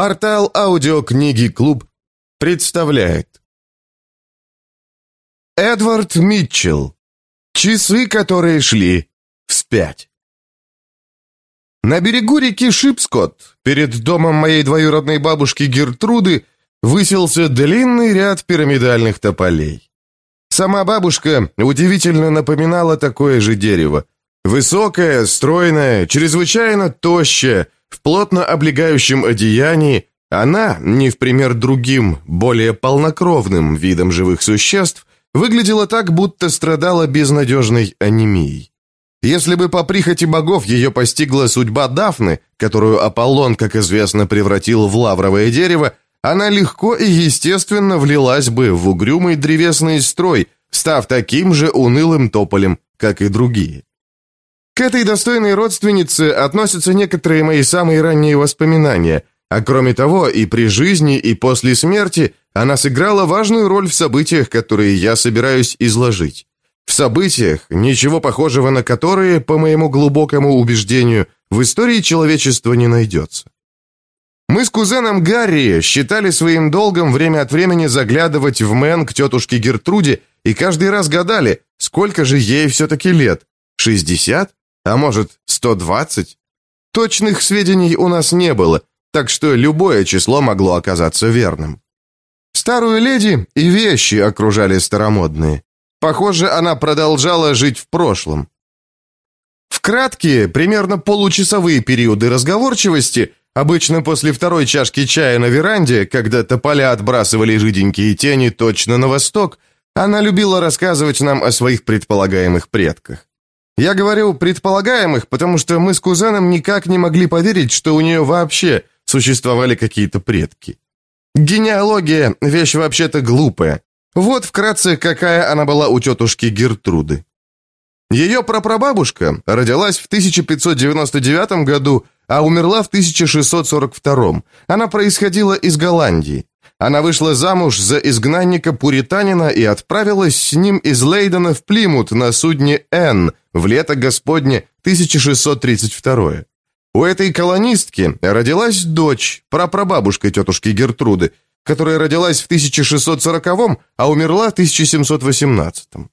Портал аудиокниги «Клуб» представляет Эдвард Митчелл Часы, которые шли вспять На берегу реки Шипскот, перед домом моей двоюродной бабушки Гертруды, высился длинный ряд пирамидальных тополей. Сама бабушка удивительно напоминала такое же дерево. Высокая, стройная, чрезвычайно тощая, в плотно облегающем одеянии, она, не в пример другим, более полнокровным видам живых существ, выглядела так, будто страдала безнадежной анемией. Если бы по прихоти богов ее постигла судьба Дафны, которую Аполлон, как известно, превратил в лавровое дерево, она легко и естественно влилась бы в угрюмый древесный строй, став таким же унылым тополем, как и другие. К этой достойной родственнице относятся некоторые мои самые ранние воспоминания, а кроме того, и при жизни, и после смерти она сыграла важную роль в событиях, которые я собираюсь изложить. В событиях, ничего похожего на которые, по моему глубокому убеждению, в истории человечества не найдется. Мы с кузеном Гарри считали своим долгом время от времени заглядывать в Мэн к тетушке Гертруде и каждый раз гадали, сколько же ей все-таки лет, 60? А может, 120? Точных сведений у нас не было, так что любое число могло оказаться верным. Старую леди и вещи окружали старомодные. Похоже, она продолжала жить в прошлом. В краткие, примерно получасовые периоды разговорчивости, обычно после второй чашки чая на веранде, когда тополя отбрасывали жиденькие тени точно на восток, она любила рассказывать нам о своих предполагаемых предках. Я говорю «предполагаемых», потому что мы с кузеном никак не могли поверить, что у нее вообще существовали какие-то предки. Генеалогия – вещь вообще-то глупая. Вот вкратце, какая она была у тетушки Гертруды. Ее прапрабабушка родилась в 1599 году, а умерла в 1642. Она происходила из Голландии. Она вышла замуж за изгнанника-пуританина и отправилась с ним из Лейдена в Плимут на судне «Н» в лето Господне 1632. У этой колонистки родилась дочь, прапрабабушка тетушки Гертруды, которая родилась в 1640 а умерла в 1718 -м.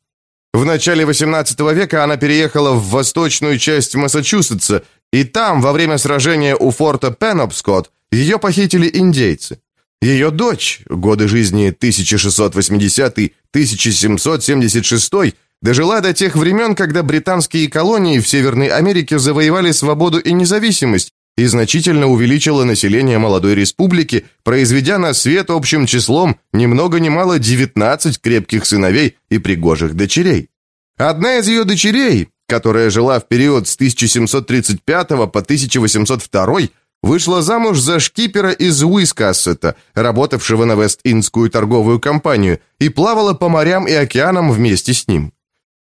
В начале XVIII века она переехала в восточную часть Массачусетса, и там, во время сражения у форта Пенопскот, ее похитили индейцы. Ее дочь, годы жизни 1680-1776, дожила до тех времен, когда британские колонии в Северной Америке завоевали свободу и независимость и значительно увеличила население молодой республики, произведя на свет общим числом ни много ни мало 19 крепких сыновей и пригожих дочерей. Одна из ее дочерей, которая жила в период с 1735 по 1802, вышла замуж за шкипера из Уискассета, работавшего на Вест-Индскую торговую компанию, и плавала по морям и океанам вместе с ним.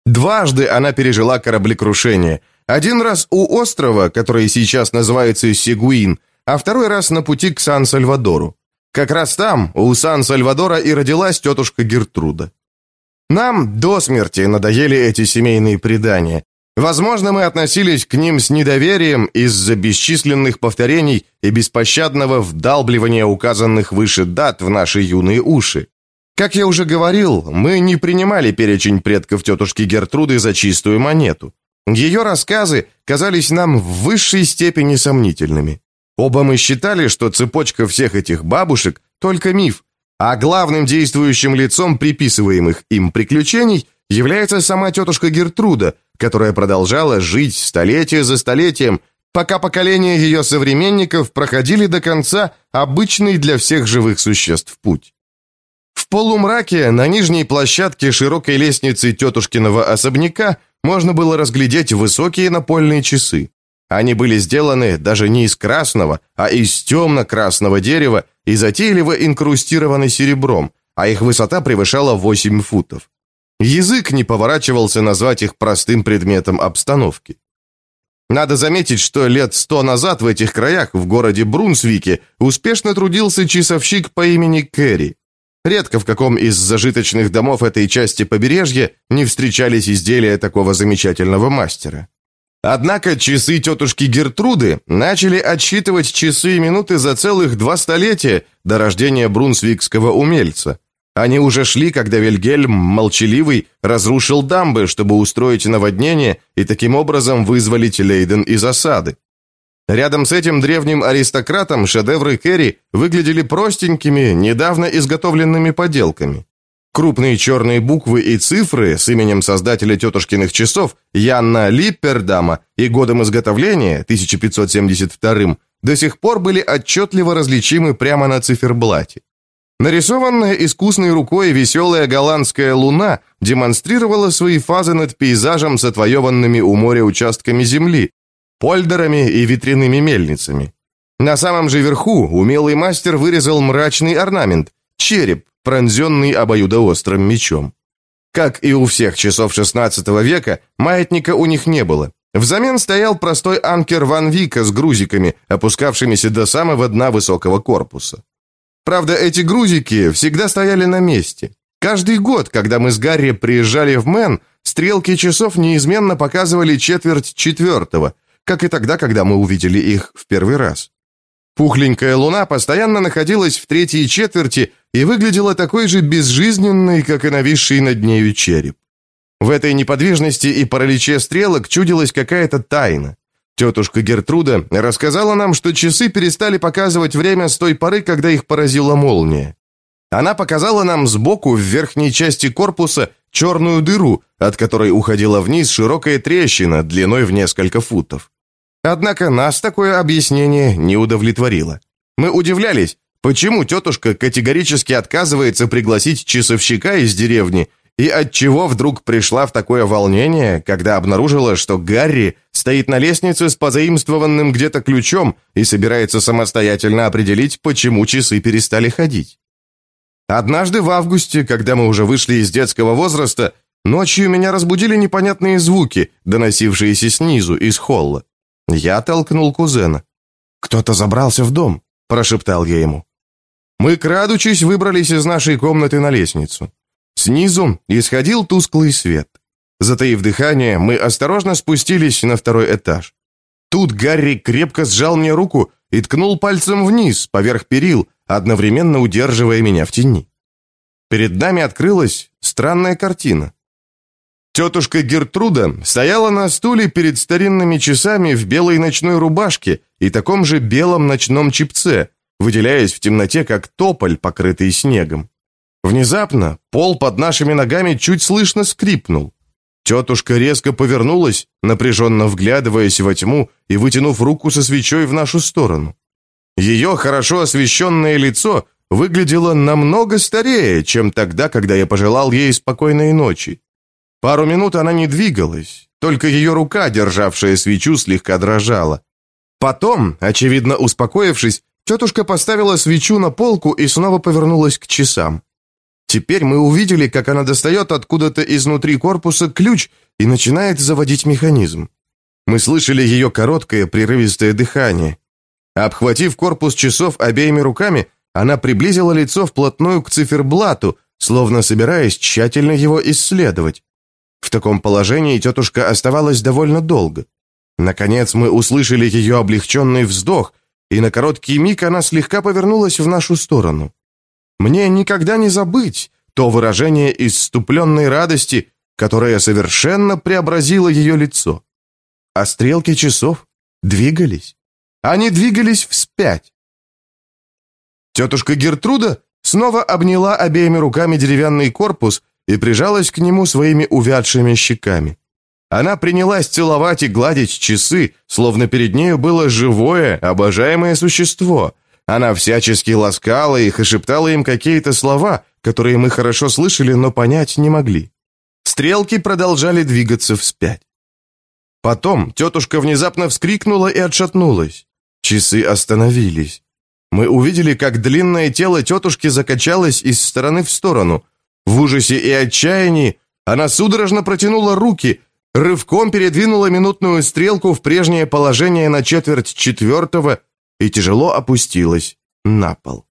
Дважды она пережила кораблекрушение. Один раз у острова, который сейчас называется Сигуин, а второй раз на пути к Сан-Сальвадору. Как раз там, у Сан-Сальвадора, и родилась тетушка Гертруда. Нам до смерти надоели эти семейные предания. Возможно, мы относились к ним с недоверием из-за бесчисленных повторений и беспощадного вдалбливания указанных выше дат в наши юные уши. Как я уже говорил, мы не принимали перечень предков тетушки Гертруды за чистую монету. Ее рассказы казались нам в высшей степени сомнительными. Оба мы считали, что цепочка всех этих бабушек – только миф, а главным действующим лицом приписываемых им приключений является сама тетушка Гертруда, которая продолжала жить столетие за столетием, пока поколения ее современников проходили до конца обычный для всех живых существ путь. В полумраке на нижней площадке широкой лестницы тетушкиного особняка можно было разглядеть высокие напольные часы. Они были сделаны даже не из красного, а из темно-красного дерева и затейливо инкрустированы серебром, а их высота превышала 8 футов. Язык не поворачивался назвать их простым предметом обстановки. Надо заметить, что лет сто назад в этих краях, в городе Брунсвике, успешно трудился часовщик по имени Кэрри. Редко в каком из зажиточных домов этой части побережья не встречались изделия такого замечательного мастера. Однако часы тетушки Гертруды начали отсчитывать часы и минуты за целых два столетия до рождения брунсвикского умельца. Они уже шли, когда Вильгельм, молчаливый, разрушил дамбы, чтобы устроить наводнение и таким образом вызволить Лейден из осады. Рядом с этим древним аристократом шедевры Керри выглядели простенькими, недавно изготовленными поделками. Крупные черные буквы и цифры с именем создателя тетушкиных часов Янна Липпердама и годом изготовления, 1572 до сих пор были отчетливо различимы прямо на циферблате. Нарисованная искусной рукой веселая голландская луна демонстрировала свои фазы над пейзажем с отвоеванными у моря участками земли, польдерами и ветряными мельницами. На самом же верху умелый мастер вырезал мрачный орнамент – череп, пронзенный обоюдоострым мечом. Как и у всех часов XVI века, маятника у них не было. Взамен стоял простой анкер Ван Вика с грузиками, опускавшимися до самого дна высокого корпуса. Правда, эти грузики всегда стояли на месте. Каждый год, когда мы с Гарри приезжали в Мэн, стрелки часов неизменно показывали четверть четвертого, как и тогда, когда мы увидели их в первый раз. Пухленькая луна постоянно находилась в третьей четверти и выглядела такой же безжизненной, как и нависший над нею череп. В этой неподвижности и параличе стрелок чудилась какая-то тайна. Тетушка Гертруда рассказала нам, что часы перестали показывать время с той поры, когда их поразила молния. Она показала нам сбоку в верхней части корпуса черную дыру, от которой уходила вниз широкая трещина длиной в несколько футов. Однако нас такое объяснение не удовлетворило. Мы удивлялись, почему тетушка категорически отказывается пригласить часовщика из деревни и от чего вдруг пришла в такое волнение, когда обнаружила, что Гарри стоит на лестнице с позаимствованным где-то ключом и собирается самостоятельно определить, почему часы перестали ходить. Однажды в августе, когда мы уже вышли из детского возраста, ночью меня разбудили непонятные звуки, доносившиеся снизу, из холла. Я толкнул кузена. «Кто-то забрался в дом», – прошептал я ему. Мы, крадучись, выбрались из нашей комнаты на лестницу. Снизу исходил тусклый свет. Затаив дыхание, мы осторожно спустились на второй этаж. Тут Гарри крепко сжал мне руку и ткнул пальцем вниз, поверх перил, одновременно удерживая меня в тени. Перед нами открылась странная картина. Тетушка Гертруда стояла на стуле перед старинными часами в белой ночной рубашке и таком же белом ночном чипце, выделяясь в темноте, как тополь, покрытый снегом. Внезапно пол под нашими ногами чуть слышно скрипнул. Тетушка резко повернулась, напряженно вглядываясь во тьму и вытянув руку со свечой в нашу сторону. Ее хорошо освещенное лицо выглядело намного старее, чем тогда, когда я пожелал ей спокойной ночи. Пару минут она не двигалась, только ее рука, державшая свечу, слегка дрожала. Потом, очевидно успокоившись, тетушка поставила свечу на полку и снова повернулась к часам. Теперь мы увидели, как она достает откуда-то изнутри корпуса ключ и начинает заводить механизм. Мы слышали ее короткое прерывистое дыхание. Обхватив корпус часов обеими руками, она приблизила лицо вплотную к циферблату, словно собираясь тщательно его исследовать. В таком положении тетушка оставалась довольно долго. Наконец мы услышали ее облегченный вздох, и на короткий миг она слегка повернулась в нашу сторону. Мне никогда не забыть то выражение исступленной радости, которое совершенно преобразило ее лицо. А стрелки часов двигались. Они двигались вспять. Тетушка Гертруда снова обняла обеими руками деревянный корпус и прижалась к нему своими увядшими щеками. Она принялась целовать и гладить часы, словно перед нею было живое, обожаемое существо – она всячески ласкала их и шептала им какие-то слова, которые мы хорошо слышали, но понять не могли. Стрелки продолжали двигаться вспять. Потом тетушка внезапно вскрикнула и отшатнулась. Часы остановились. Мы увидели, как длинное тело тетушки закачалось из стороны в сторону. В ужасе и отчаянии она судорожно протянула руки, рывком передвинула минутную стрелку в прежнее положение на четверть четвертого и тяжело опустилась на пол.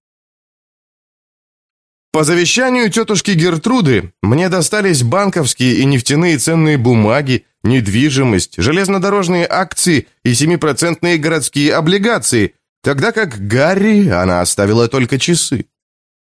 По завещанию тетушки Гертруды мне достались банковские и нефтяные ценные бумаги, недвижимость, железнодорожные акции и 7% городские облигации, тогда как Гарри она оставила только часы.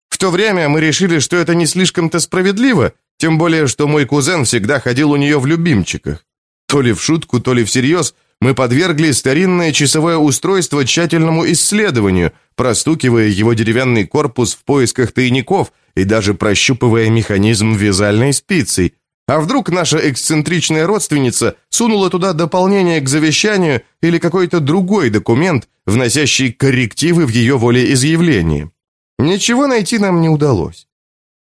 В то время мы решили, что это не слишком-то справедливо, тем более, что мой кузен всегда ходил у нее в любимчиках. То ли в шутку, то ли всерьез, мы подвергли старинное часовое устройство тщательному исследованию, простукивая его деревянный корпус в поисках тайников и даже прощупывая механизм вязальной спицей. А вдруг наша эксцентричная родственница сунула туда дополнение к завещанию или какой-то другой документ, вносящий коррективы в ее волеизъявление? Ничего найти нам не удалось.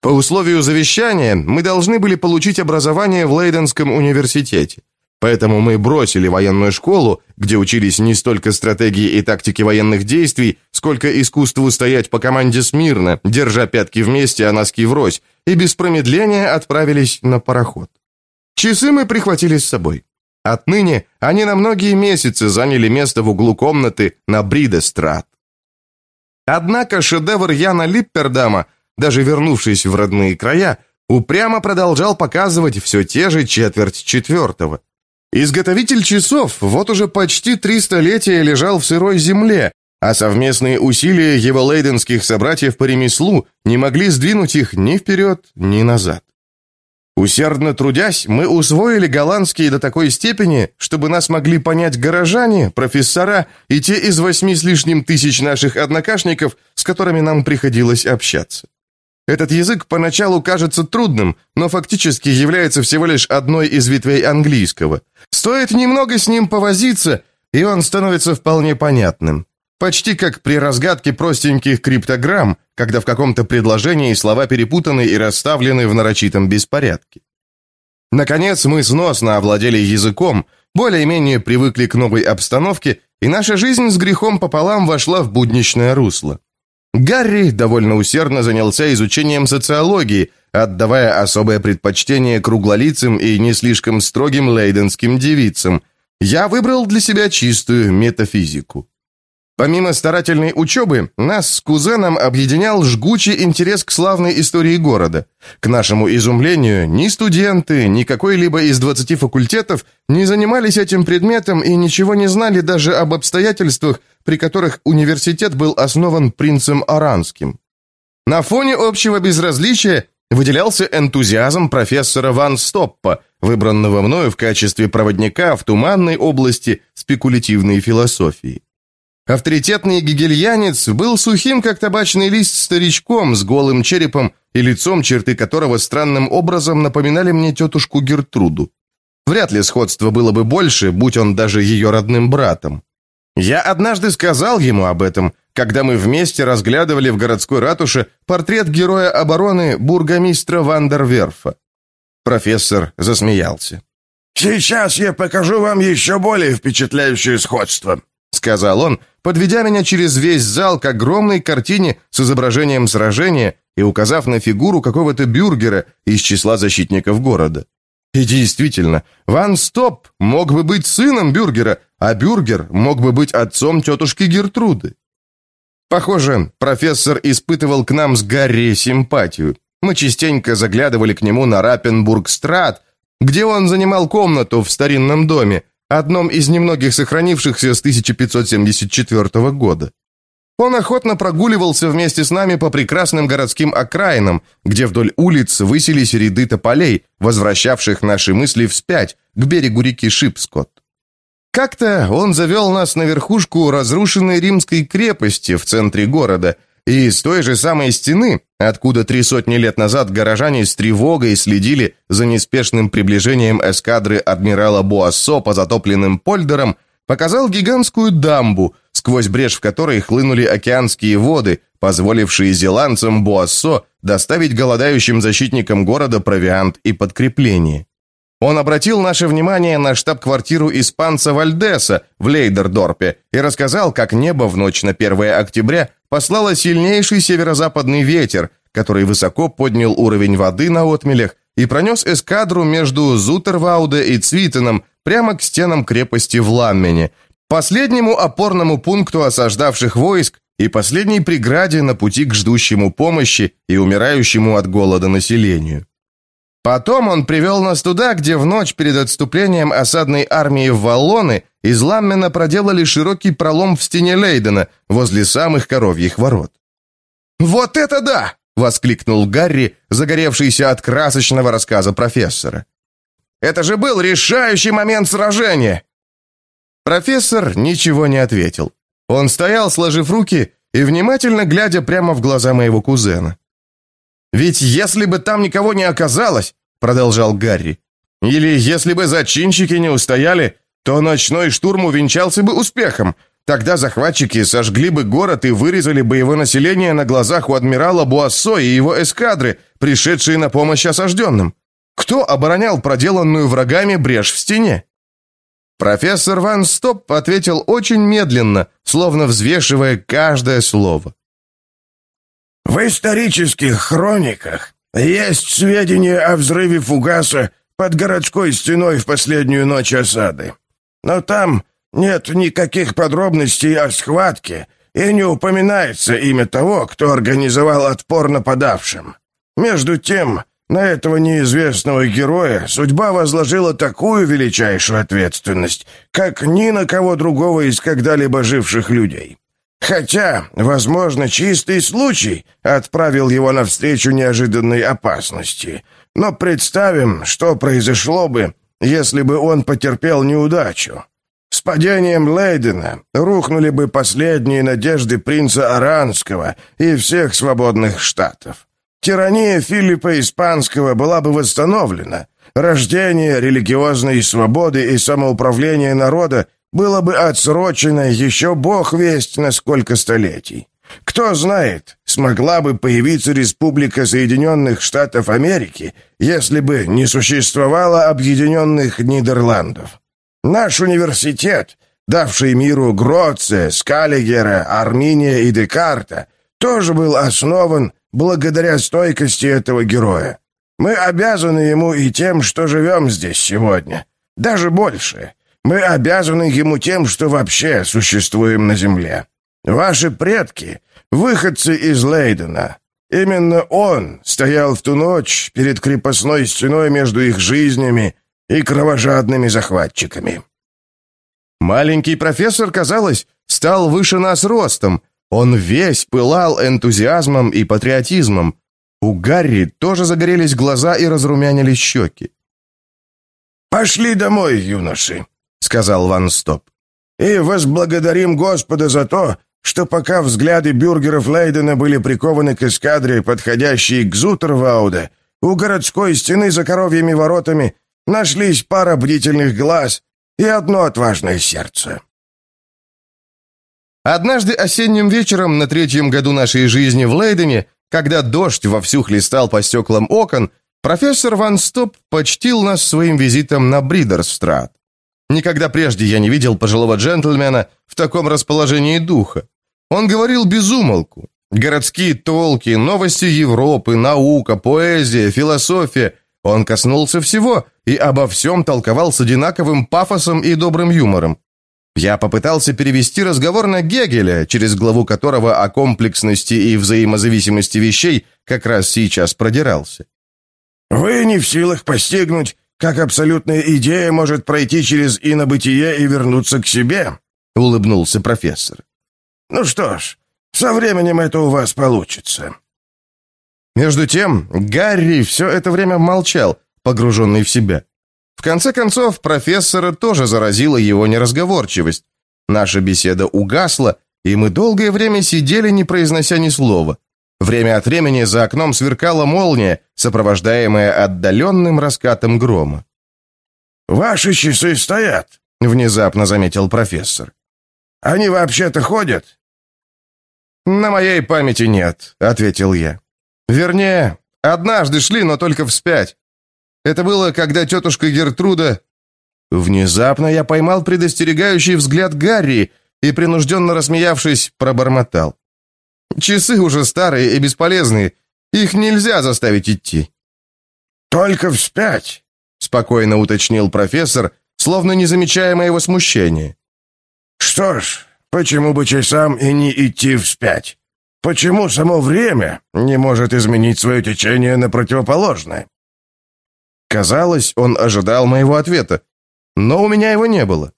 По условию завещания мы должны были получить образование в Лейденском университете. Поэтому мы бросили военную школу, где учились не столько стратегии и тактике военных действий, сколько искусству стоять по команде смирно, держа пятки вместе, а носки врозь, и без промедления отправились на пароход. Часы мы прихватили с собой. Отныне они на многие месяцы заняли место в углу комнаты на Бридестрат. Однако шедевр Яна Липпердама, даже вернувшись в родные края, упрямо продолжал показывать все те же четверть четвертого – Изготовитель часов вот уже почти три столетия лежал в сырой земле, а совместные усилия его лейденских собратьев по ремеслу не могли сдвинуть их ни вперед, ни назад. Усердно трудясь, мы усвоили голландский до такой степени, чтобы нас могли понять горожане, профессора и те из восьми с лишним тысяч наших однокашников, с которыми нам приходилось общаться. Этот язык поначалу кажется трудным, но фактически является всего лишь одной из ветвей английского. Стоит немного с ним повозиться, и он становится вполне понятным. Почти как при разгадке простеньких криптограмм, когда в каком-то предложении слова перепутаны и расставлены в нарочитом беспорядке. Наконец, мы сносно овладели языком, более-менее привыкли к новой обстановке, и наша жизнь с грехом пополам вошла в будничное русло. Гарри довольно усердно занялся изучением социологии, отдавая особое предпочтение круглолицым и не слишком строгим лейденским девицам. Я выбрал для себя чистую метафизику. Помимо старательной учебы, нас с кузеном объединял жгучий интерес к славной истории города. К нашему изумлению, ни студенты, ни какой-либо из 20 факультетов не занимались этим предметом и ничего не знали даже об обстоятельствах, при которых университет был основан принцем Аранским. На фоне общего безразличия выделялся энтузиазм профессора Ван Стоппа, выбранного мною в качестве проводника в туманной области спекулятивной философии. Авторитетный гегельянец был сухим, как табачный лист, старичком с голым черепом и лицом, черты которого странным образом напоминали мне тетушку Гертруду. Вряд ли сходство было бы больше, будь он даже ее родным братом. Я однажды сказал ему об этом, когда мы вместе разглядывали в городской ратуше портрет героя обороны бургомистра Вандерверфа. Профессор засмеялся. «Сейчас я покажу вам еще более впечатляющее сходство сказал он, подведя меня через весь зал к огромной картине с изображением сражения и указав на фигуру какого-то бюргера из числа защитников города. И действительно, Ван Стоп мог бы быть сыном бюргера, а бюргер мог бы быть отцом тетушки Гертруды. Похоже, профессор испытывал к нам с Гарри симпатию. Мы частенько заглядывали к нему на Раппенбург-страт, где он занимал комнату в старинном доме, одном из немногих сохранившихся с 1574 года. Он охотно прогуливался вместе с нами по прекрасным городским окраинам, где вдоль улиц высились ряды тополей, возвращавших наши мысли вспять, к берегу реки Шипскот. Как-то он завел нас на верхушку разрушенной римской крепости в центре города – и с той же самой стены, откуда три сотни лет назад горожане с тревогой следили за неспешным приближением эскадры адмирала Буассо по затопленным польдерам, показал гигантскую дамбу, сквозь брешь в которой хлынули океанские воды, позволившие зеландцам Буассо доставить голодающим защитникам города провиант и подкрепление. Он обратил наше внимание на штаб-квартиру испанца Вальдеса в Лейдердорпе и рассказал, как небо в ночь на 1 октября послало сильнейший северо-западный ветер, который высоко поднял уровень воды на отмелях и пронес эскадру между Зутервауде и Цвитеном прямо к стенам крепости в Ламмене, последнему опорному пункту осаждавших войск и последней преграде на пути к ждущему помощи и умирающему от голода населению. Потом он привел нас туда, где в ночь перед отступлением осадной армии в Валлоны из Ламмена проделали широкий пролом в стене Лейдена возле самых коровьих ворот. «Вот это да!» — воскликнул Гарри, загоревшийся от красочного рассказа профессора. «Это же был решающий момент сражения!» Профессор ничего не ответил. Он стоял, сложив руки и внимательно глядя прямо в глаза моего кузена. «Ведь если бы там никого не оказалось, — продолжал Гарри, — или если бы зачинщики не устояли, то ночной штурм увенчался бы успехом. Тогда захватчики сожгли бы город и вырезали бы его население на глазах у адмирала Буассо и его эскадры, пришедшие на помощь осажденным. Кто оборонял проделанную врагами брешь в стене? Профессор Ван Стоп ответил очень медленно, словно взвешивая каждое слово. В исторических хрониках есть сведения о взрыве фугаса под городской стеной в последнюю ночь осады. Но там нет никаких подробностей о схватке и не упоминается имя того, кто организовал отпор нападавшим. Между тем, на этого неизвестного героя судьба возложила такую величайшую ответственность, как ни на кого другого из когда-либо живших людей. Хотя, возможно, чистый случай отправил его навстречу неожиданной опасности. Но представим, что произошло бы, если бы он потерпел неудачу. С падением Лейдена рухнули бы последние надежды принца Аранского и всех свободных штатов. Тирания Филиппа Испанского была бы восстановлена. Рождение религиозной свободы и самоуправления народа было бы отсрочено еще бог весть на сколько столетий. Кто знает, смогла бы появиться Республика Соединенных Штатов Америки, если бы не существовало Объединенных Нидерландов. Наш университет, давший миру Гроция, Скаллигера, Арминия и Декарта, тоже был основан благодаря стойкости этого героя. Мы обязаны ему и тем, что живем здесь сегодня. Даже больше. Мы обязаны ему тем, что вообще существуем на земле. Ваши предки — выходцы из Лейдена. Именно он стоял в ту ночь перед крепостной стеной между их жизнями и кровожадными захватчиками. Маленький профессор, казалось, стал выше нас ростом. Он весь пылал энтузиазмом и патриотизмом. У Гарри тоже загорелись глаза и разрумянились щеки. «Пошли домой, юноши», — сказал Ван Стоп. «И возблагодарим Господа за то, что пока взгляды бюргеров Лейдена были прикованы к эскадре, подходящей к Зутервауде, у городской стены за коровьими воротами нашлись пара бдительных глаз и одно отважное сердце». Однажды осенним вечером на третьем году нашей жизни в Лейдене, когда дождь вовсю хлестал по стеклам окон, профессор Ван Стоп почтил нас своим визитом на Бридерстрат. Никогда прежде я не видел пожилого джентльмена в таком расположении духа. Он говорил без умолку. Городские толки, новости Европы, наука, поэзия, философия. Он коснулся всего и обо всем толковал с одинаковым пафосом и добрым юмором. Я попытался перевести разговор на Гегеля, через главу которого о комплексности и взаимозависимости вещей как раз сейчас продирался. «Вы не в силах постигнуть, как абсолютная идея может пройти через инобытие и вернуться к себе?» — улыбнулся профессор. Ну что ж, со временем это у вас получится. Между тем, Гарри все это время молчал, погруженный в себя. В конце концов, профессора тоже заразила его неразговорчивость. Наша беседа угасла, и мы долгое время сидели, не произнося ни слова. Время от времени за окном сверкала молния, сопровождаемая отдаленным раскатом грома. «Ваши часы стоят», — внезапно заметил профессор. «Они вообще-то ходят?» «На моей памяти нет», — ответил я. «Вернее, однажды шли, но только вспять. Это было, когда тетушка Гертруда...» Внезапно я поймал предостерегающий взгляд Гарри и, принужденно рассмеявшись, пробормотал. «Часы уже старые и бесполезные. Их нельзя заставить идти». «Только вспять», — спокойно уточнил профессор, словно не замечая моего смущения. «Что ж, Почему бы часам и не идти вспять? Почему само время не может изменить свое течение на противоположное? Казалось, он ожидал моего ответа, но у меня его не было.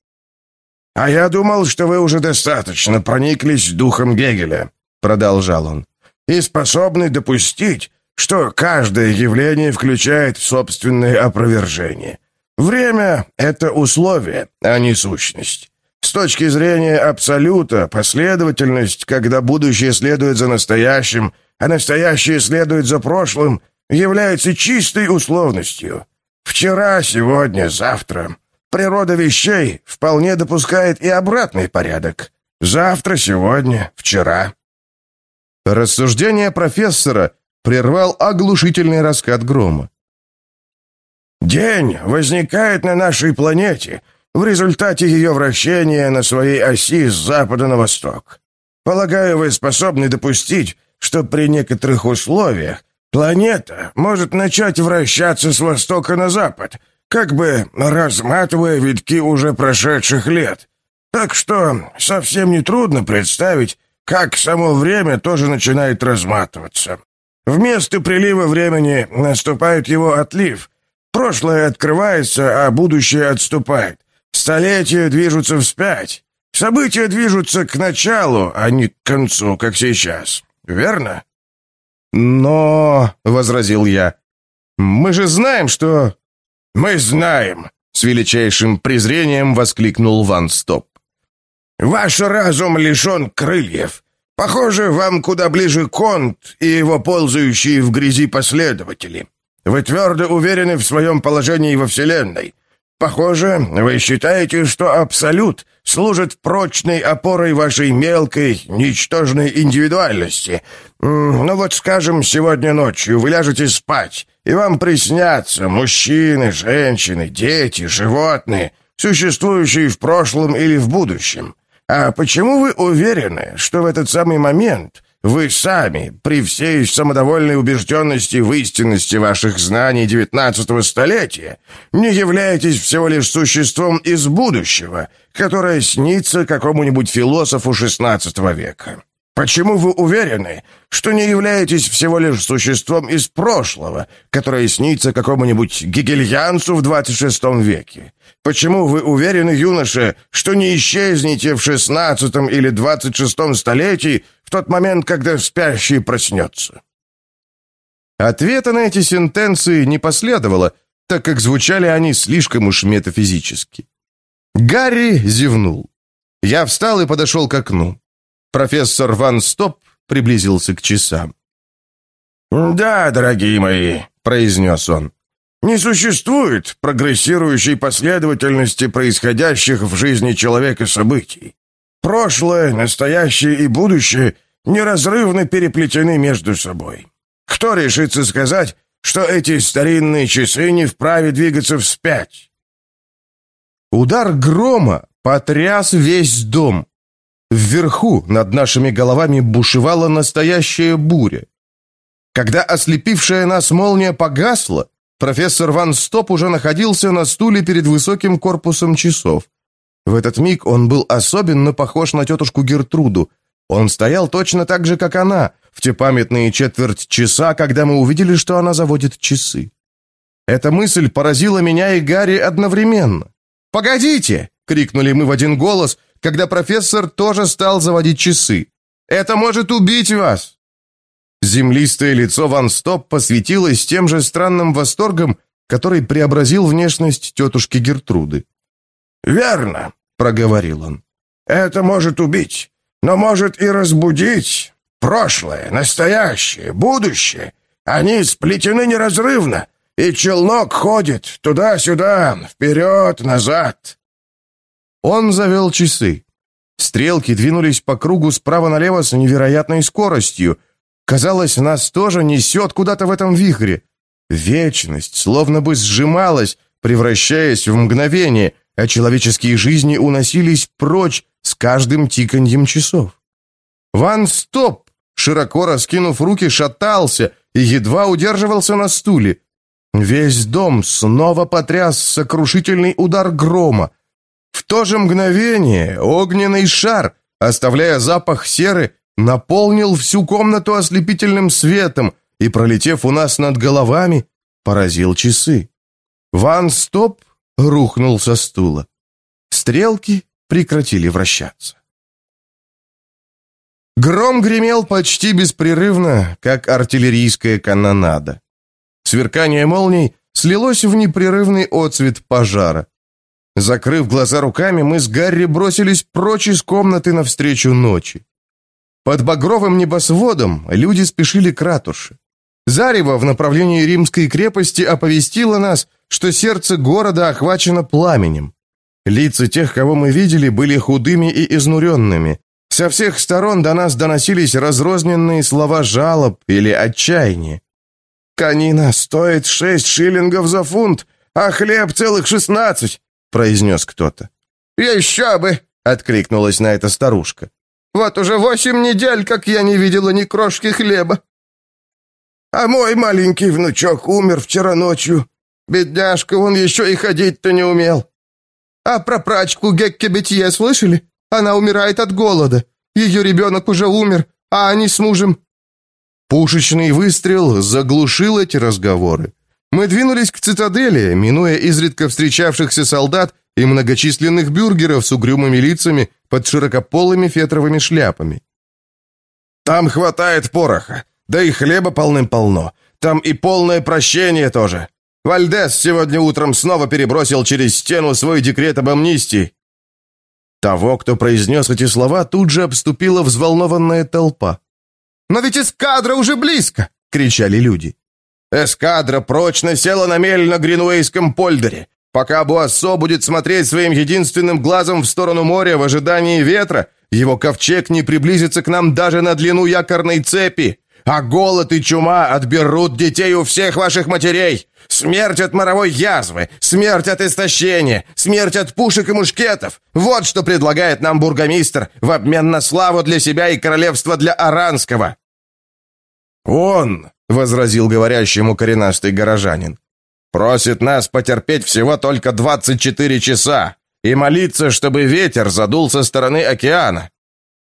«А я думал, что вы уже достаточно прониклись духом Гегеля», — продолжал он, «и способны допустить, что каждое явление включает собственное опровержение. Время — это условие, а не сущность. С точки зрения абсолюта, последовательность, когда будущее следует за настоящим, а настоящее следует за прошлым, является чистой условностью. Вчера, сегодня, завтра. Природа вещей вполне допускает и обратный порядок. Завтра, сегодня, вчера. Рассуждение профессора прервал оглушительный раскат грома. День возникает на нашей планете в результате ее вращения на своей оси с запада на восток. Полагаю, вы способны допустить, что при некоторых условиях планета может начать вращаться с востока на запад, как бы разматывая витки уже прошедших лет. Так что совсем не трудно представить, как само время тоже начинает разматываться. Вместо прилива времени наступает его отлив. Прошлое открывается, а будущее отступает. Столетия движутся вспять. События движутся к началу, а не к концу, как сейчас. Верно? Но, — возразил я, — мы же знаем, что... Мы знаем, — с величайшим презрением воскликнул Ван Стоп. Ваш разум лишен крыльев. Похоже, вам куда ближе Конт и его ползающие в грязи последователи. Вы твердо уверены в своем положении во Вселенной. Похоже, вы считаете, что Абсолют служит прочной опорой вашей мелкой, ничтожной индивидуальности. Ну вот, скажем, сегодня ночью вы ляжете спать, и вам приснятся мужчины, женщины, дети, животные, существующие в прошлом или в будущем. А почему вы уверены, что в этот самый момент вы сами, при всей самодовольной убежденности в истинности ваших знаний девятнадцатого столетия, не являетесь всего лишь существом из будущего, которое снится какому-нибудь философу шестнадцатого века? Почему вы уверены, что не являетесь всего лишь существом из прошлого, которое снится какому-нибудь гегельянцу в 26 веке? Почему вы уверены, юноша, что не исчезнете в 16 или 26 столетии в тот момент, когда спящий проснется?» Ответа на эти сентенции не последовало, так как звучали они слишком уж метафизически. Гарри зевнул. Я встал и подошел к окну. Профессор Ван Стоп приблизился к часам. «Да, дорогие мои», — произнес он, — «не существует прогрессирующей последовательности происходящих в жизни человека событий. Прошлое, настоящее и будущее неразрывно переплетены между собой. Кто решится сказать, что эти старинные часы не вправе двигаться вспять?» Удар грома потряс весь дом. Вверху, над нашими головами, бушевала настоящая буря. Когда ослепившая нас молния погасла, профессор Ван Стоп уже находился на стуле перед высоким корпусом часов. В этот миг он был особенно похож на тетушку Гертруду. Он стоял точно так же, как она, в те памятные четверть часа, когда мы увидели, что она заводит часы. Эта мысль поразила меня и Гарри одновременно. «Погодите!» — крикнули мы в один голос, когда профессор тоже стал заводить часы. «Это может убить вас!» Землистое лицо Ван Стоп посветилось тем же странным восторгом, который преобразил внешность тетушки Гертруды. «Верно», — проговорил он. «Это может убить, но может и разбудить. Прошлое, настоящее, будущее. Они сплетены неразрывно, и челнок ходит туда-сюда, вперед, назад. Он завел часы. Стрелки двинулись по кругу справа налево с невероятной скоростью. Казалось, нас тоже несет куда-то в этом вихре. Вечность словно бы сжималась, превращаясь в мгновение, а человеческие жизни уносились прочь с каждым тиканьем часов. Ван Стоп, широко раскинув руки, шатался и едва удерживался на стуле. Весь дом снова потряс сокрушительный удар грома. В то же мгновение огненный шар, оставляя запах серы, наполнил всю комнату ослепительным светом и, пролетев у нас над головами, поразил часы. Ван Стоп рухнул со стула. Стрелки прекратили вращаться. Гром гремел почти беспрерывно, как артиллерийская канонада. Сверкание молний слилось в непрерывный отцвет пожара. Закрыв глаза руками, мы с Гарри бросились прочь из комнаты навстречу ночи. Под багровым небосводом люди спешили к ратуше. Зарево в направлении римской крепости оповестило нас, что сердце города охвачено пламенем. Лица тех, кого мы видели, были худыми и изнуренными. Со всех сторон до нас доносились разрозненные слова жалоб или отчаяния. «Конина стоит шесть шиллингов за фунт, а хлеб целых шестнадцать!» произнес кто-то. «Еще бы!» — откликнулась на это старушка. «Вот уже восемь недель, как я не видела ни крошки хлеба!» «А мой маленький внучок умер вчера ночью. Бедняжка, он еще и ходить-то не умел!» «А про прачку Гекке Бетье слышали? Она умирает от голода. Ее ребенок уже умер, а они с мужем...» Пушечный выстрел заглушил эти разговоры. Мы двинулись к цитадели, минуя изредка встречавшихся солдат и многочисленных бюргеров с угрюмыми лицами под широкополыми фетровыми шляпами. «Там хватает пороха, да и хлеба полным-полно. Там и полное прощение тоже. Вальдес сегодня утром снова перебросил через стену свой декрет об амнистии». Того, кто произнес эти слова, тут же обступила взволнованная толпа. «Но ведь эскадра уже близко!» — кричали люди. Эскадра прочно села на мель на Гринуэйском польдере. Пока Буассо будет смотреть своим единственным глазом в сторону моря в ожидании ветра, его ковчег не приблизится к нам даже на длину якорной цепи. А голод и чума отберут детей у всех ваших матерей. Смерть от моровой язвы, смерть от истощения, смерть от пушек и мушкетов. Вот что предлагает нам бургомистр в обмен на славу для себя и королевство для Аранского. Он, — возразил говорящему коренастый горожанин. «Просит нас потерпеть всего только 24 часа и молиться, чтобы ветер задул со стороны океана».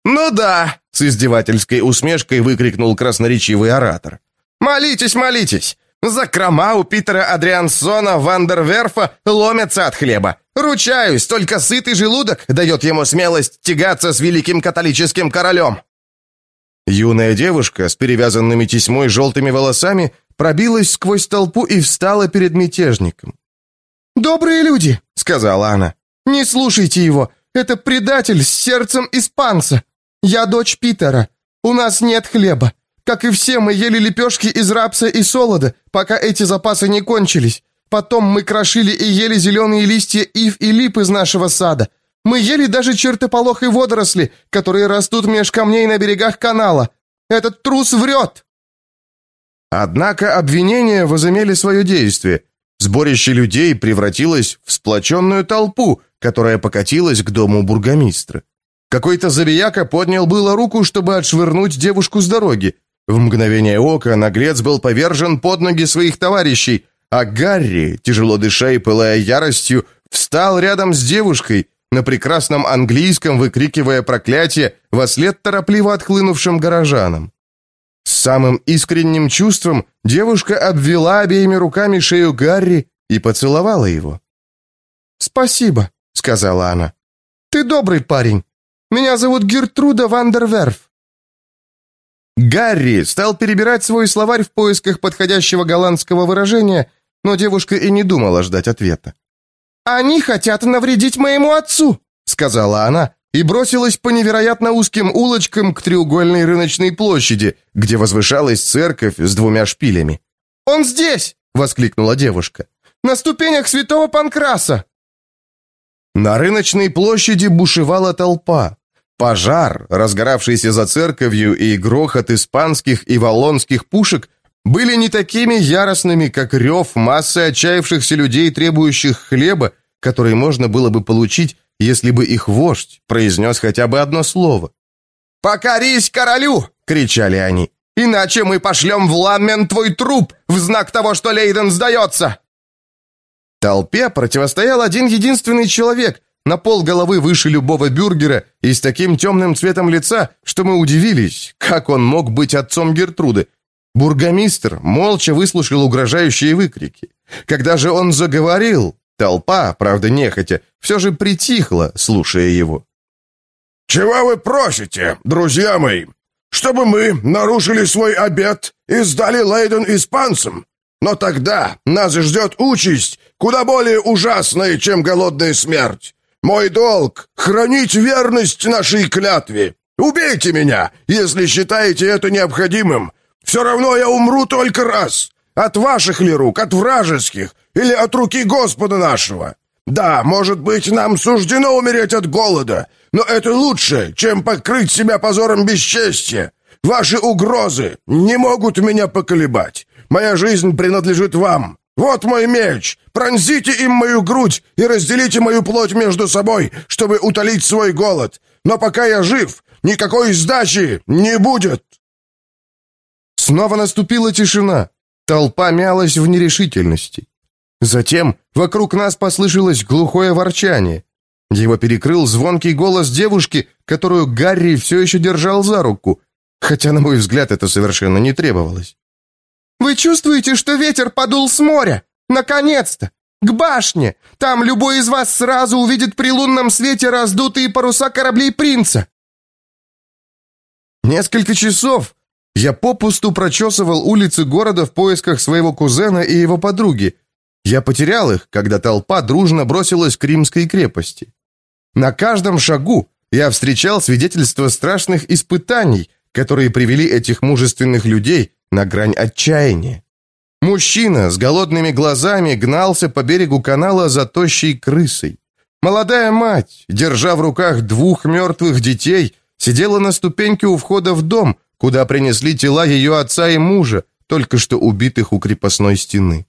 «Ну да!» — с издевательской усмешкой выкрикнул красноречивый оратор. «Молитесь, молитесь! Закрома у Питера Адриансона Вандерверфа ломятся от хлеба. Ручаюсь, только сытый желудок дает ему смелость тягаться с великим католическим королем. Юная девушка с перевязанными тесьмой желтыми волосами пробилась сквозь толпу и встала перед мятежником. «Добрые люди», — сказала она, — «не слушайте его. Это предатель с сердцем испанца. Я дочь Питера. У нас нет хлеба. Как и все, мы ели лепешки из рапса и солода, пока эти запасы не кончились. Потом мы крошили и ели зеленые листья ив и лип из нашего сада. Мы ели даже чертополох и водоросли, которые растут меж камней на берегах канала. Этот трус врет!» Однако обвинения возымели свое действие. Сборище людей превратилось в сплоченную толпу, которая покатилась к дому бургомистра. Какой-то забияка поднял было руку, чтобы отшвырнуть девушку с дороги. В мгновение ока наглец был повержен под ноги своих товарищей, а Гарри, тяжело дыша и пылая яростью, встал рядом с девушкой, на прекрасном английском выкрикивая проклятие во след торопливо отхлынувшим горожанам. С самым искренним чувством девушка обвела обеими руками шею Гарри и поцеловала его. «Спасибо», — сказала она. «Ты добрый парень. Меня зовут Гертруда Вандерверф». Гарри стал перебирать свой словарь в поисках подходящего голландского выражения, но девушка и не думала ждать ответа. «Они хотят навредить моему отцу», — сказала она и бросилась по невероятно узким улочкам к треугольной рыночной площади, где возвышалась церковь с двумя шпилями. «Он здесь!» — воскликнула девушка. «На ступенях святого Панкраса!» На рыночной площади бушевала толпа. Пожар, разгоравшийся за церковью, и грохот испанских и валлонских пушек были не такими яростными, как рев массы отчаявшихся людей, требующих хлеба, который можно было бы получить, если бы их вождь произнес хотя бы одно слово. «Покорись королю!» — кричали они. «Иначе мы пошлем в Ламмен твой труп в знак того, что Лейден сдается!» Толпе противостоял один единственный человек, на пол головы выше любого бюргера и с таким темным цветом лица, что мы удивились, как он мог быть отцом Гертруды, Бургомистр молча выслушал угрожающие выкрики. Когда же он заговорил, толпа, правда нехотя, все же притихла, слушая его. «Чего вы просите, друзья мои? Чтобы мы нарушили свой обет и сдали Лейден испанцам? Но тогда нас ждет участь, куда более ужасная, чем голодная смерть. Мой долг — хранить верность нашей клятве. Убейте меня, если считаете это необходимым. Все равно я умру только раз. От ваших ли рук, от вражеских или от руки Господа нашего? Да, может быть, нам суждено умереть от голода, но это лучше, чем покрыть себя позором бесчестия. Ваши угрозы не могут меня поколебать. Моя жизнь принадлежит вам. Вот мой меч. Пронзите им мою грудь и разделите мою плоть между собой, чтобы утолить свой голод. Но пока я жив, никакой сдачи не будет. Снова наступила тишина. Толпа мялась в нерешительности. Затем вокруг нас послышалось глухое ворчание. Его перекрыл звонкий голос девушки, которую Гарри все еще держал за руку, хотя, на мой взгляд, это совершенно не требовалось. «Вы чувствуете, что ветер подул с моря? Наконец-то! К башне! Там любой из вас сразу увидит при лунном свете раздутые паруса кораблей принца!» Несколько часов я попусту прочесывал улицы города в поисках своего кузена и его подруги. Я потерял их, когда толпа дружно бросилась к римской крепости. На каждом шагу я встречал свидетельства страшных испытаний, которые привели этих мужественных людей на грань отчаяния. Мужчина с голодными глазами гнался по берегу канала за тощей крысой. Молодая мать, держа в руках двух мертвых детей, сидела на ступеньке у входа в дом, куда принесли тела ее отца и мужа, только что убитых у крепостной стены.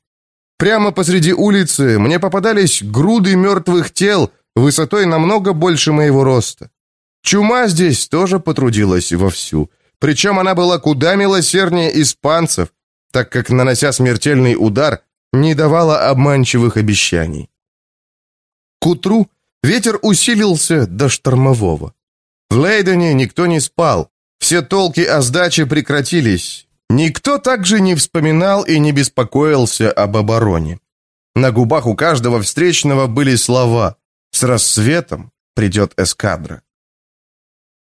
Прямо посреди улицы мне попадались груды мертвых тел высотой намного больше моего роста. Чума здесь тоже потрудилась вовсю, причем она была куда милосерднее испанцев, так как, нанося смертельный удар, не давала обманчивых обещаний. К утру ветер усилился до штормового. В Лейдене никто не спал, все толки о сдаче прекратились. Никто также не вспоминал и не беспокоился об обороне. На губах у каждого встречного были слова «С рассветом придет эскадра».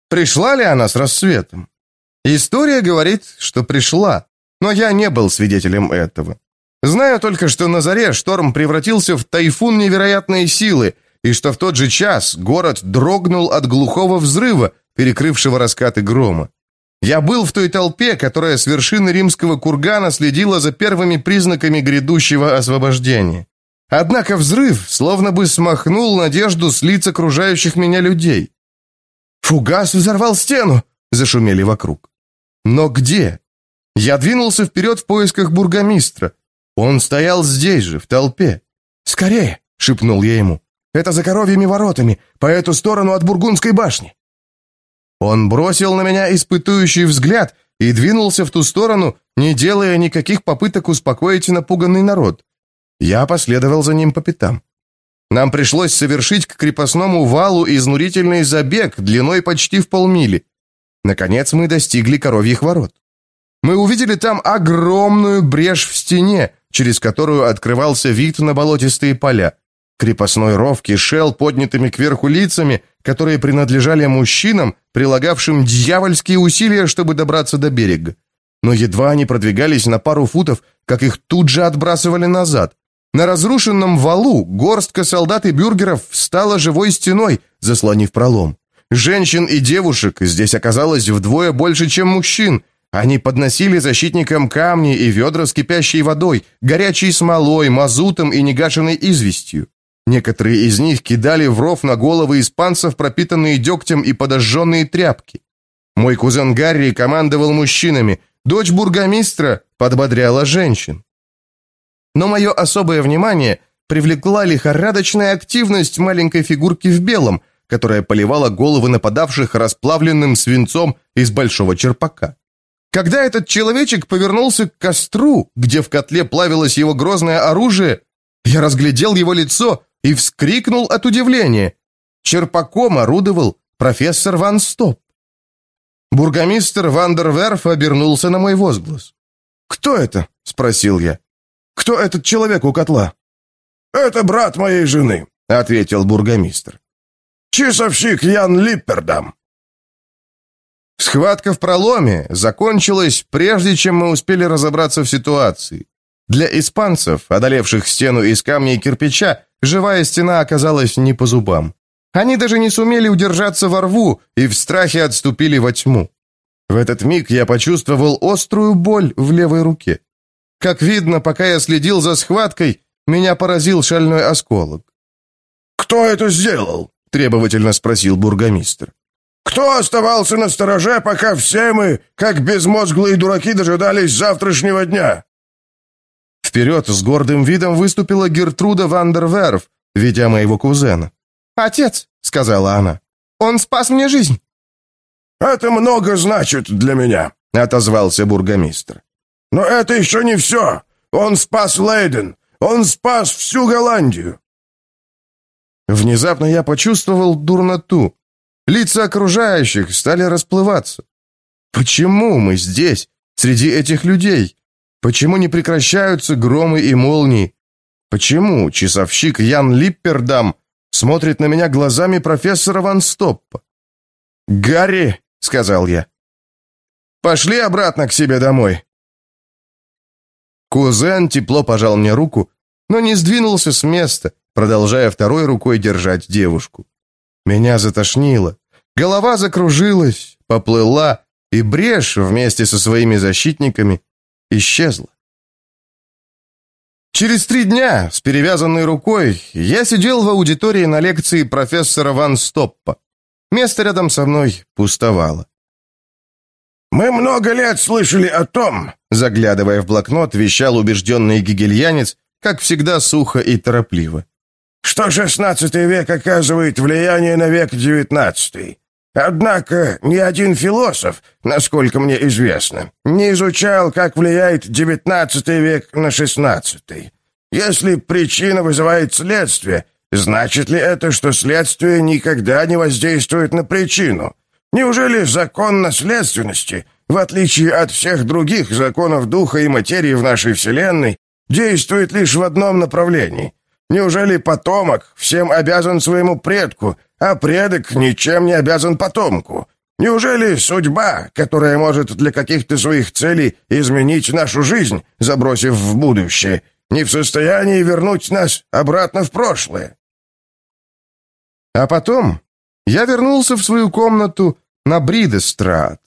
Пришла ли она с рассветом? История говорит, что пришла, но я не был свидетелем этого. Знаю только, что на заре шторм превратился в тайфун невероятной силы, и что в тот же час город дрогнул от глухого взрыва, перекрывшего раскаты грома. Я был в той толпе, которая с вершины римского кургана следила за первыми признаками грядущего освобождения. Однако взрыв словно бы смахнул надежду с лиц окружающих меня людей. «Фугас взорвал стену!» – зашумели вокруг. «Но где?» Я двинулся вперед в поисках бургомистра. Он стоял здесь же, в толпе. «Скорее!» – шепнул я ему. «Это за коровьими воротами, по эту сторону от Бургундской башни!» Он бросил на меня испытующий взгляд и двинулся в ту сторону, не делая никаких попыток успокоить напуганный народ. Я последовал за ним по пятам. Нам пришлось совершить к крепостному валу изнурительный забег длиной почти в полмили. Наконец мы достигли коровьих ворот. Мы увидели там огромную брешь в стене, через которую открывался вид на болотистые поля. Крепостной ров кишел поднятыми кверху лицами, которые принадлежали мужчинам, прилагавшим дьявольские усилия, чтобы добраться до берега. Но едва они продвигались на пару футов, как их тут же отбрасывали назад. На разрушенном валу горстка солдат и бюргеров встала живой стеной, заслонив пролом. Женщин и девушек здесь оказалось вдвое больше, чем мужчин. Они подносили защитникам камни и ведра с кипящей водой, горячей смолой, мазутом и негашенной известью. Некоторые из них кидали в ров на головы испанцев пропитанные дегтем и подожженные тряпки. Мой кузен Гарри командовал мужчинами, дочь бургомистра подбодряла женщин. Но мое особое внимание привлекла лихорадочная активность маленькой фигурки в белом, которая поливала головы нападавших расплавленным свинцом из большого черпака. Когда этот человечек повернулся к костру, где в котле плавилось его грозное оружие, я разглядел его лицо и вскрикнул от удивления. Черпаком орудовал профессор Ван Стоп. Бургомистр Вандерверф обернулся на мой возглас. «Кто это?» – спросил я. Кто этот человек у котла?» «Это брат моей жены», — ответил бургомистр. «Часовщик Ян Липпердам». Схватка в проломе закончилась, прежде чем мы успели разобраться в ситуации. Для испанцев, одолевших стену из камня и кирпича, живая стена оказалась не по зубам. Они даже не сумели удержаться во рву и в страхе отступили во тьму. В этот миг я почувствовал острую боль в левой руке. Как видно, пока я следил за схваткой, меня поразил шальной осколок. «Кто это сделал?» – требовательно спросил бургомистр. «Кто оставался на стороже, пока все мы, как безмозглые дураки, дожидались завтрашнего дня?» Вперед с гордым видом выступила Гертруда Вандерверф, ведя моего кузена. «Отец», — сказала она, — «он спас мне жизнь». «Это много значит для меня», — отозвался бургомистр. «Но это еще не все. Он спас Лейден. Он спас всю Голландию». Внезапно я почувствовал дурноту. Лица окружающих стали расплываться. Почему мы здесь, среди этих людей? Почему не прекращаются громы и молнии? Почему часовщик Ян Липпердам смотрит на меня глазами профессора Ван Стоппа? «Гарри», — сказал я, — «пошли обратно к себе домой». Кузен тепло пожал мне руку, но не сдвинулся с места, продолжая второй рукой держать девушку. Меня затошнило. Голова закружилась, поплыла, и брешь вместе со своими защитниками исчезла. Через три дня, с перевязанной рукой, я сидел в аудитории на лекции профессора Ван Стоппа. Место рядом со мной пустовало. «Мы много лет слышали о том», заглядывая в блокнот, вещал убежденный гигельянец, как всегда сухо и торопливо. «Что шестнадцатый век оказывает влияние на век девятнадцатый. Однако ни один философ, насколько мне известно, не изучал, как влияет девятнадцатый век на шестнадцатый. Если причина вызывает следствие, значит ли это, что следствие никогда не воздействует на причину? Неужели закон наследственности, в отличие от всех других законов духа и материи в нашей Вселенной, действует лишь в одном направлении? Неужели потомок всем обязан своему предку, а предок ничем не обязан потомку? Неужели судьба, которая может для каких-то своих целей изменить нашу жизнь, забросив в будущее, не в состоянии вернуть нас обратно в прошлое? А потом я вернулся в свою комнату на Бридестрат.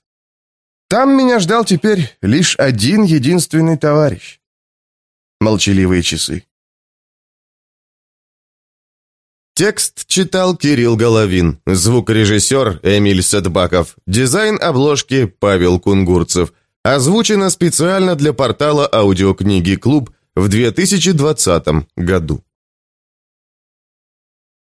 Там меня ждал теперь лишь один единственный товарищ. Молчаливые часы. Текст читал Кирилл Головин, звукорежиссер Эмиль Садбаков, дизайн обложки Павел Кунгурцев. Озвучено специально для портала аудиокниги «Клуб» в 2020 году.